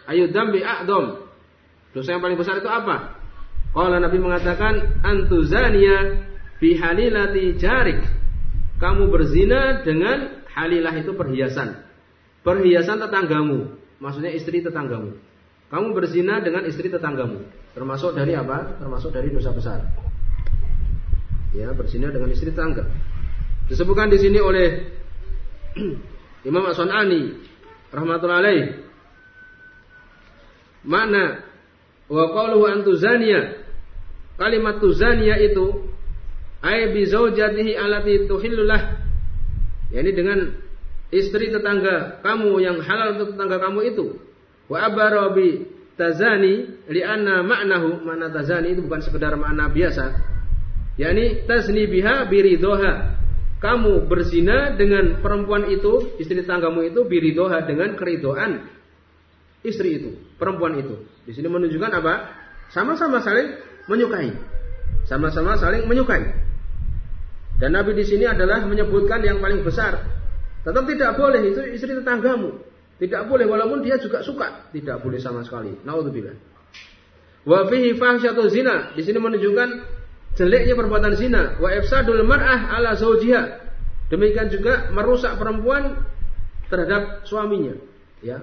Ayu dambi a'dom. Dosa yang paling besar itu apa? Kalau Nabi mengatakan antuzania fi halilati jarik. Kamu berzina dengan halilah itu perhiasan. Perhiasan tetanggamu. Maksudnya istri tetanggamu. Kamu berzina dengan istri tetanggamu. Termasuk dari apa? Termasuk dari dosa besar. Ya, berzina dengan istri tetangga. Disebutkan di sini oleh Imam As-Sunani rahmatullahi. Mana wa qaluhu antuzania kalimat tuzania itu ay bi zaujatihi allati tuhillullah yakni dengan istri tetangga kamu yang halal untuk tetangga kamu itu. Wa abarabi tazani li'anna ma'nahu. Makna tazani itu bukan sekedar makna biasa. Yakni tazni biha biridoha kamu berzina dengan perempuan itu, istri tanggamu itu biridoha dengan keridoan istri itu, perempuan itu. Di sini menunjukkan apa? Sama-sama saling menyukai. Sama-sama saling menyukai. Dan Nabi di sini adalah menyebutkan yang paling besar. Tetap tidak boleh itu istri tetanggamu. Tidak boleh walaupun dia juga suka, tidak boleh sama sekali. Nauzubillah. Wa fihi fahsyatu zina. Di sini menunjukkan jeleknya perbuatan zina wa ifsadul mar'ah ala zaujiha demikian juga merusak perempuan terhadap suaminya ya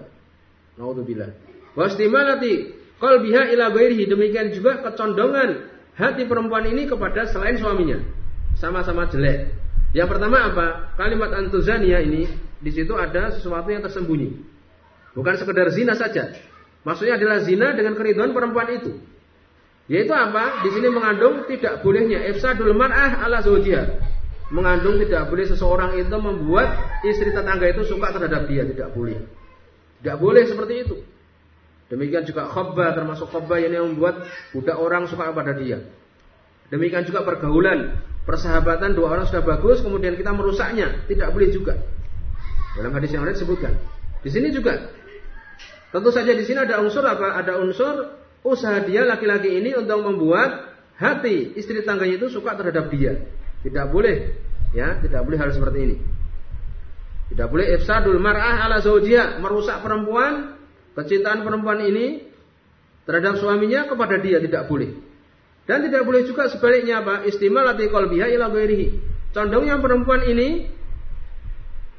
naudzubillah wa istimalati qalbiha ila ghairihi. Demikian juga kecondongan hati perempuan ini kepada selain suaminya. Sama-sama jelek. Yang pertama apa? Kalimat antuzania ini di situ ada sesuatu yang tersembunyi. Bukan sekedar zina saja. Maksudnya adalah zina dengan keriduan perempuan itu. Yaitu apa? Di sini mengandung tidak bolehnya. Ifsadul mar'ah ala zawjiha. Mengandung tidak boleh seseorang itu membuat istri tetangga itu suka terhadap dia, tidak boleh. Tidak boleh seperti itu. Demikian juga khobba termasuk khobba yang membuat budak orang suka kepada dia. Demikian juga pergaulan, persahabatan dua orang sudah bagus, kemudian kita merusaknya, tidak boleh juga. Dalam hadis yang lain disebutkan. Di sini juga, tentu saja di sini ada unsur apa? Ada unsur usaha dia laki-laki ini untuk membuat hati istri tangganya itu suka terhadap dia. Tidak boleh, ya, tidak boleh hal seperti ini. Tidak boleh ifsadul mar'ah ala zawjiha, merusak perempuan, kecintaan perempuan ini terhadap suaminya kepada dia tidak boleh. Dan tidak boleh juga sebaliknya apa? Istimalati qalbiha ila ghairihi. Condongnya perempuan ini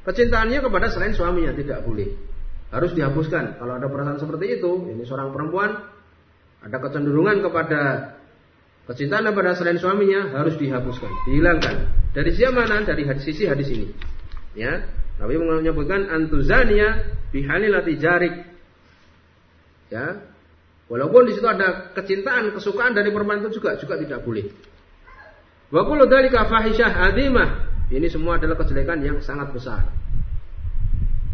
kecintaannya kepada selain suaminya tidak boleh. Harus dihapuskan. Kalau ada perasaan seperti itu, ini seorang perempuan ada kecenderungan kepada kecintaan kepada selain suaminya harus dihapuskan, dihilangkan. Dari siapa mana? Dari hadis sisi hadis ini. Ya, Nabi menyebutkan antuzania bihalilati jarik. Ya, Walaupun di situ ada kecintaan, kesukaan dari perempuan itu juga juga tidak boleh. Wa kullu dzalika fahisyah adimah. Ini semua adalah kejelekan yang sangat besar.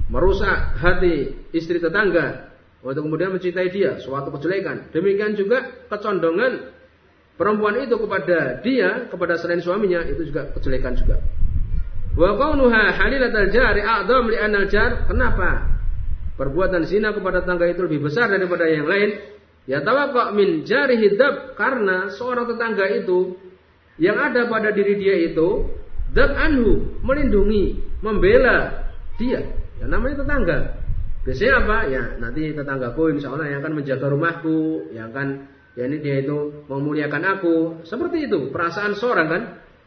Merusak hati istri tetangga untuk kemudian mencintai dia, suatu kejelekan. Demikian juga kecondongan perempuan itu kepada dia, kepada selain suaminya itu juga kejelekan juga. Wa kaunuha halilatal jari a'dham li anal jar. Kenapa? Perbuatan zina kepada tangga itu lebih besar daripada yang lain Ya tawakkuk min jari hidab karena seorang tetangga itu yang ada pada diri dia itu dab anhu melindungi, membela dia. Ya namanya tetangga. Biasanya apa? Ya nanti tetanggaku insya Allah yang akan menjaga rumahku, yang akan ya ini dia itu memuliakan aku. Seperti itu perasaan seorang kan.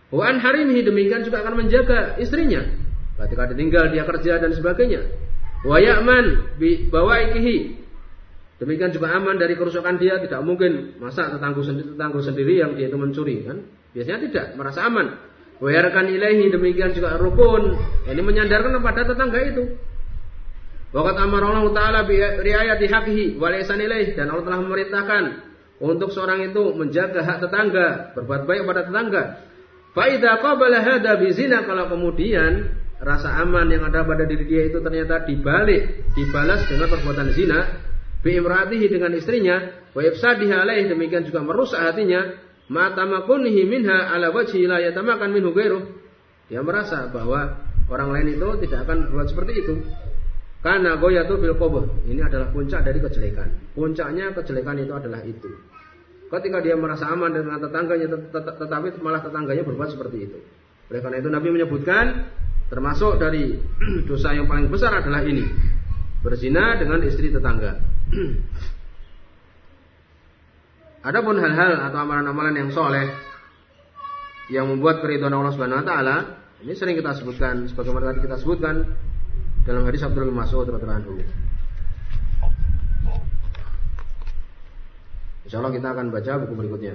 Wan hari ini demikian juga akan menjaga istrinya. Ketika ditinggal dia kerja dan sebagainya. Wa ya'man bi bawaikihi Demikian juga aman dari kerusakan dia, tidak mungkin masa tetangga sendiri, tetangga sendiri yang dia itu mencuri kan? Biasanya tidak, merasa aman. Wayarkan ilahi demikian juga rukun. Ini menyandarkan kepada tetangga itu. Waqat amar Allah Ta'ala riayati haqihi wa dan Allah telah memerintahkan untuk seorang itu menjaga hak tetangga, berbuat baik kepada tetangga. Fa qabala hada bizina kalau kemudian rasa aman yang ada pada diri dia itu ternyata dibalik, dibalas dengan perbuatan zina, bi'imratihi dengan istrinya wa ifsadiha alaih demikian juga merusak hatinya. Mata makunihi minha ala wajhi la yatamakan minhu ghairuh dia merasa bahwa orang lain itu tidak akan berbuat seperti itu. Karena goyatu fil qabr ini adalah puncak dari kejelekan. Puncaknya kejelekan itu adalah itu. Ketika dia merasa aman dengan tetangganya tetapi malah tetangganya berbuat seperti itu. Oleh karena itu Nabi menyebutkan termasuk dari dosa yang paling besar adalah ini berzina dengan istri tetangga Adapun hal-hal atau amalan-amalan yang soleh yang membuat keridhaan Allah Subhanahu Wa Taala ini sering kita sebutkan sebagaimana tadi kita sebutkan dalam hadis Abdul Mas'ud radhiyallahu. Insya Allah kita akan baca buku berikutnya.